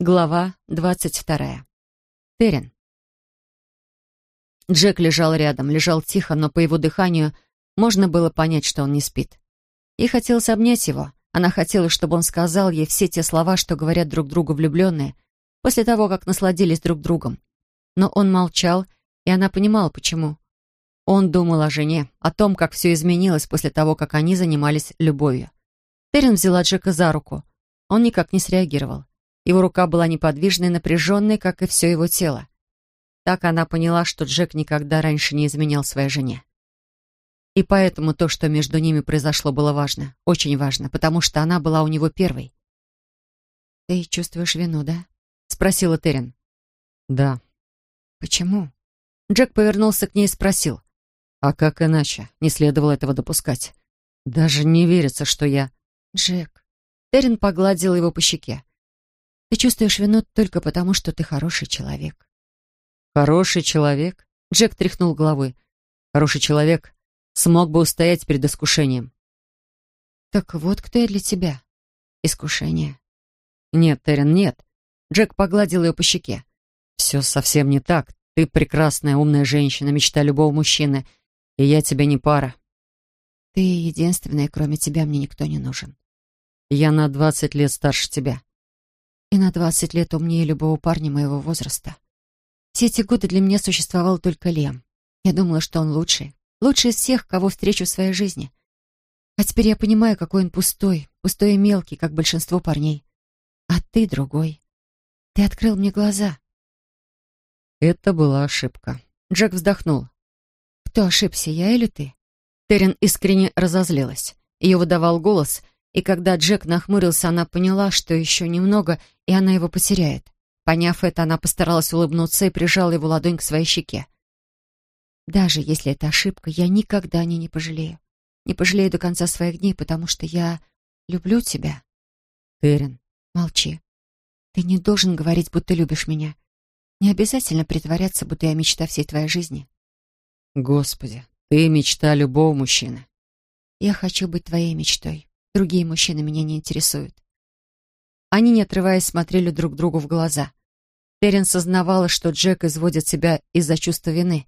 Глава двадцать вторая. Терен. Джек лежал рядом, лежал тихо, но по его дыханию можно было понять, что он не спит. Ей хотелось обнять его. Она хотела, чтобы он сказал ей все те слова, что говорят друг другу влюбленные, после того, как насладились друг другом. Но он молчал, и она понимала, почему. Он думал о жене, о том, как все изменилось после того, как они занимались любовью. Терен взяла Джека за руку. Он никак не среагировал. Его рука была неподвижной, напряженной, как и все его тело. Так она поняла, что Джек никогда раньше не изменял своей жене. И поэтому то, что между ними произошло, было важно, очень важно, потому что она была у него первой. «Ты чувствуешь вину, да?» — спросила Терен. «Да». «Почему?» Джек повернулся к ней и спросил. «А как иначе? Не следовало этого допускать. Даже не верится, что я...» «Джек...» Терен погладил его по щеке. Ты чувствуешь вину только потому, что ты хороший человек. Хороший человек? Джек тряхнул головой. Хороший человек смог бы устоять перед искушением. Так вот кто я для тебя. Искушение. Нет, Терен, нет. Джек погладил ее по щеке. Все совсем не так. Ты прекрасная, умная женщина, мечта любого мужчины. И я тебе не пара. Ты единственная, кроме тебя мне никто не нужен. Я на двадцать лет старше тебя и на двадцать лет умнее любого парня моего возраста. Все эти годы для меня существовал только Лем. Я думала, что он лучший, лучший из всех, кого встречу в своей жизни. А теперь я понимаю, какой он пустой, пустой и мелкий, как большинство парней. А ты другой. Ты открыл мне глаза. Это была ошибка. Джек вздохнул. Кто ошибся, я или ты? Терен искренне разозлилась. Ее выдавал голос — и когда Джек нахмурился, она поняла, что еще немного, и она его потеряет. Поняв это, она постаралась улыбнуться и прижала его ладонь к своей щеке. «Даже если это ошибка, я никогда о ней не пожалею. Не пожалею до конца своих дней, потому что я люблю тебя». «Терен». «Молчи. Ты не должен говорить, будто любишь меня. Не обязательно притворяться, будто я мечта всей твоей жизни». «Господи, ты мечта любого мужчины». «Я хочу быть твоей мечтой. Другие мужчины меня не интересуют. Они, не отрываясь, смотрели друг другу в глаза. Терен сознавала, что Джек изводит себя из-за чувства вины.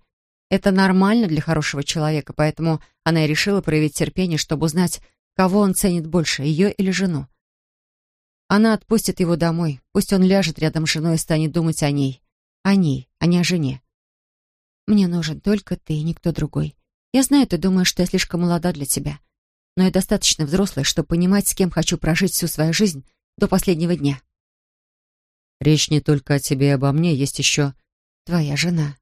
Это нормально для хорошего человека, поэтому она и решила проявить терпение, чтобы узнать, кого он ценит больше, ее или жену. Она отпустит его домой, пусть он ляжет рядом с женой и станет думать о ней. О ней, а не о жене. «Мне нужен только ты и никто другой. Я знаю, ты думаешь, что я слишком молода для тебя но я достаточно взрослая, чтобы понимать, с кем хочу прожить всю свою жизнь до последнего дня. Речь не только о тебе и обо мне, есть еще твоя жена.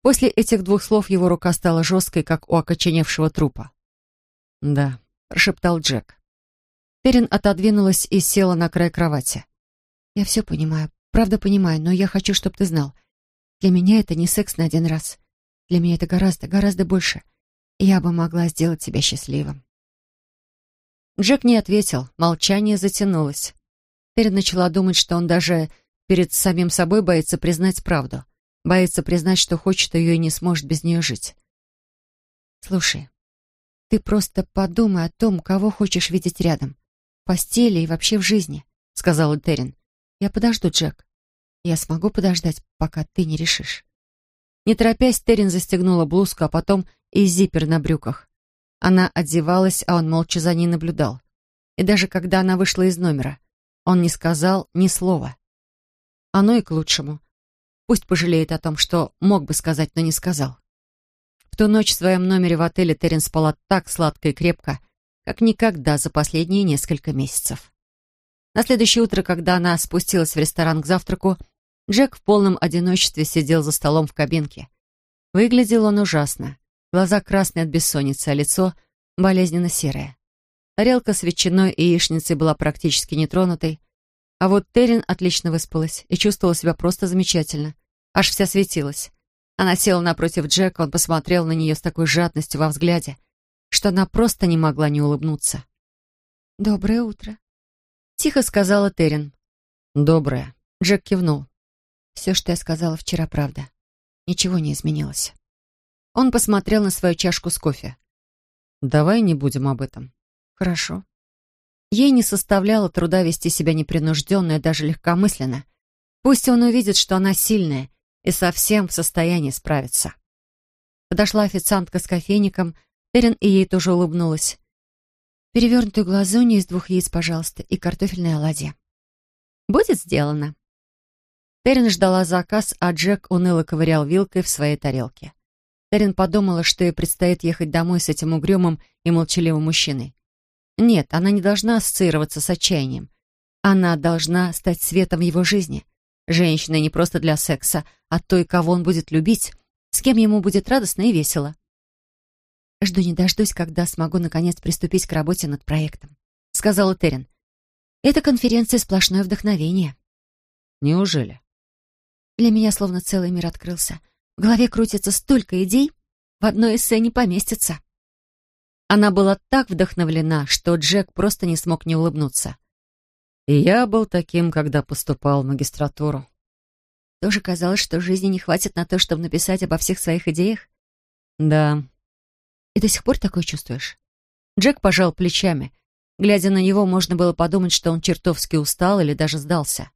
После этих двух слов его рука стала жесткой, как у окоченевшего трупа. «Да», — прошептал Джек. Терен отодвинулась и села на край кровати. «Я все понимаю, правда понимаю, но я хочу, чтобы ты знал. Для меня это не секс на один раз. Для меня это гораздо, гораздо больше. Я бы могла сделать тебя счастливым. Джек не ответил, молчание затянулось. Теперь начала думать, что он даже перед самим собой боится признать правду. Боится признать, что хочет ее и не сможет без нее жить. «Слушай, ты просто подумай о том, кого хочешь видеть рядом. В постели и вообще в жизни», — сказала Терин. «Я подожду, Джек. Я смогу подождать, пока ты не решишь». Не торопясь, Терин застегнула блузку, а потом и зиппер на брюках. Она одевалась, а он молча за ней наблюдал. И даже когда она вышла из номера, он не сказал ни слова. Оно и к лучшему. Пусть пожалеет о том, что мог бы сказать, но не сказал. В ту ночь в своем номере в отеле Терен спала так сладко и крепко, как никогда за последние несколько месяцев. На следующее утро, когда она спустилась в ресторан к завтраку, Джек в полном одиночестве сидел за столом в кабинке. Выглядел он ужасно. Глаза красные от бессонницы, а лицо болезненно серое. Тарелка с ветчиной и яичницей была практически нетронутой, а вот Терин отлично выспалась и чувствовала себя просто замечательно. Аж вся светилась. Она села напротив Джека, он посмотрел на нее с такой жадностью во взгляде, что она просто не могла не улыбнуться. «Доброе утро», — тихо сказала Терин. «Доброе», — Джек кивнул. Все, что я сказала вчера, правда. Ничего не изменилось. Он посмотрел на свою чашку с кофе. «Давай не будем об этом». «Хорошо». Ей не составляло труда вести себя непринужденно и даже легкомысленно. Пусть он увидит, что она сильная и совсем в состоянии справиться. Подошла официантка с кофейником, Терен и ей тоже улыбнулась. «Перевернутую глазунью из двух яиц, пожалуйста, и картофельное оладье». «Будет сделано». Терен ждала заказ, а Джек уныло ковырял вилкой в своей тарелке. Терен подумала, что ей предстоит ехать домой с этим угрюмым и молчаливым мужчиной. Нет, она не должна ассоциироваться с отчаянием. Она должна стать светом в его жизни. Женщиной не просто для секса, а той, кого он будет любить, с кем ему будет радостно и весело. «Жду не дождусь, когда смогу наконец приступить к работе над проектом», — сказала Терен. «Эта конференция — сплошное вдохновение». «Неужели?» Для меня словно целый мир открылся. В голове крутится столько идей, в одной эссе не поместится. Она была так вдохновлена, что Джек просто не смог не улыбнуться. И я был таким, когда поступал в магистратуру. Тоже казалось, что жизни не хватит на то, чтобы написать обо всех своих идеях? Да. И до сих пор такое чувствуешь? Джек пожал плечами. Глядя на него, можно было подумать, что он чертовски устал или даже сдался.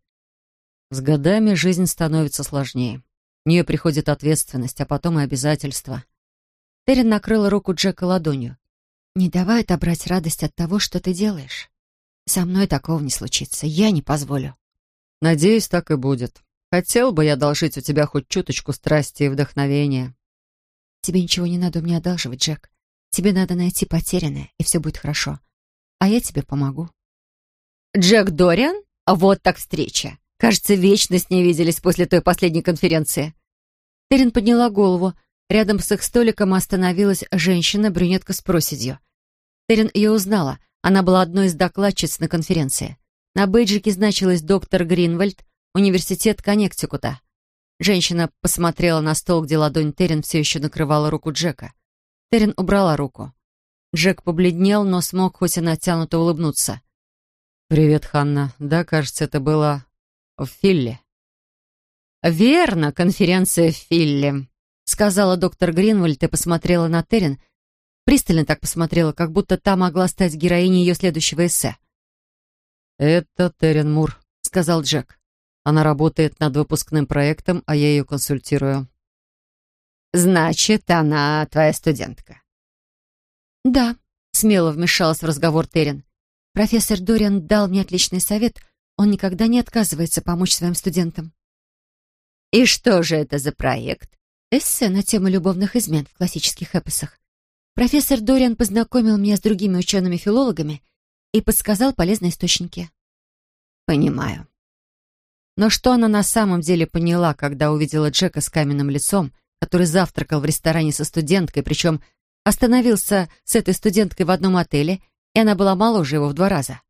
С годами жизнь становится сложнее. В нее приходит ответственность, а потом и обязательства. Террин накрыла руку Джека ладонью. «Не давай отобрать радость от того, что ты делаешь. Со мной такого не случится. Я не позволю». «Надеюсь, так и будет. Хотел бы я одолжить у тебя хоть чуточку страсти и вдохновения». «Тебе ничего не надо у меня одалживать, Джек. Тебе надо найти потерянное, и все будет хорошо. А я тебе помогу». «Джек Дориан? Вот так встреча!» Кажется, вечность не виделись после той последней конференции. Терен подняла голову. Рядом с их столиком остановилась женщина-брюнетка с проседью. Терен ее узнала. Она была одной из докладчиц на конференции. На бейджике значилась доктор Гринвальд, университет Коннектикута. Женщина посмотрела на стол, где ладонь Терен все еще накрывала руку Джека. Терен убрала руку. Джек побледнел, но смог хоть и натянуто улыбнуться. «Привет, Ханна. Да, кажется, это было в Филле». «Верно, конференция в Филле», — сказала доктор Гринвальд и посмотрела на Терен. Пристально так посмотрела, как будто та могла стать героиней ее следующего эссе. «Это Терен Мур», — сказал Джек. «Она работает над выпускным проектом, а я ее консультирую». «Значит, она твоя студентка?» «Да», — смело вмешалась в разговор Терен. «Профессор Дориан дал мне отличный совет — он никогда не отказывается помочь своим студентам. «И что же это за проект?» Эссе на тему любовных измен в классических эпосах. Профессор Дориан познакомил меня с другими учеными-филологами и подсказал полезные источники. «Понимаю». Но что она на самом деле поняла, когда увидела Джека с каменным лицом, который завтракал в ресторане со студенткой, причем остановился с этой студенткой в одном отеле, и она была моложе его в два раза?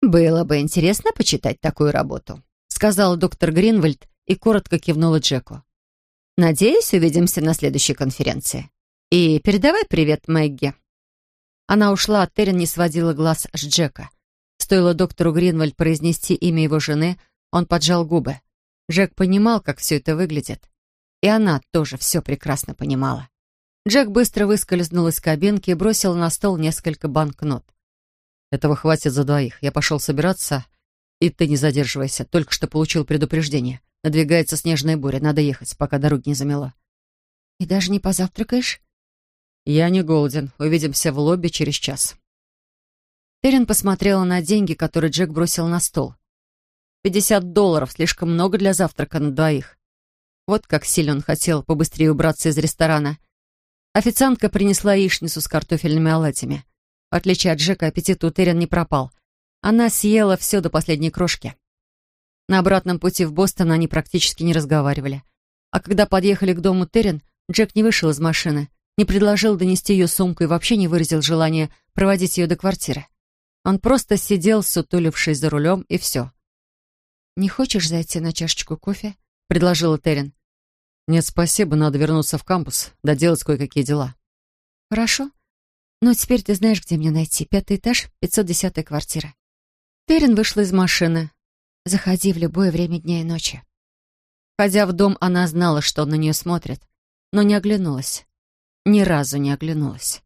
«Было бы интересно почитать такую работу», — сказала доктор Гринвальд и коротко кивнула Джеку. «Надеюсь, увидимся на следующей конференции. И передавай привет Мэгги». Она ушла, а Террен не сводила глаз с Джека. Стоило доктору Гринвальд произнести имя его жены, он поджал губы. Джек понимал, как все это выглядит. И она тоже все прекрасно понимала. Джек быстро выскользнул из кабинки и бросил на стол несколько банкнот. Этого хватит за двоих. Я пошел собираться, и ты не задерживайся. Только что получил предупреждение. Надвигается снежная буря. Надо ехать, пока дороги не замело. И даже не позавтракаешь? Я не голоден. Увидимся в лобби через час. Терен посмотрела на деньги, которые Джек бросил на стол. Пятьдесят долларов, слишком много для завтрака на двоих. Вот как сильно он хотел побыстрее убраться из ресторана. Официантка принесла яичницу с картофельными оладьями. В отличие от Джека, аппетит у Терен не пропал. Она съела все до последней крошки. На обратном пути в Бостон они практически не разговаривали. А когда подъехали к дому Терен, Джек не вышел из машины, не предложил донести ее сумку и вообще не выразил желания проводить ее до квартиры. Он просто сидел, сутулившись за рулем, и все. «Не хочешь зайти на чашечку кофе?» — предложила Терен. «Нет, спасибо, надо вернуться в кампус, доделать кое-какие дела». «Хорошо. «Ну, теперь ты знаешь, где мне найти. Пятый этаж, 510-я квартира». Терен вышла из машины. «Заходи в любое время дня и ночи». Входя в дом, она знала, что на нее смотрит, но не оглянулась. Ни разу не оглянулась.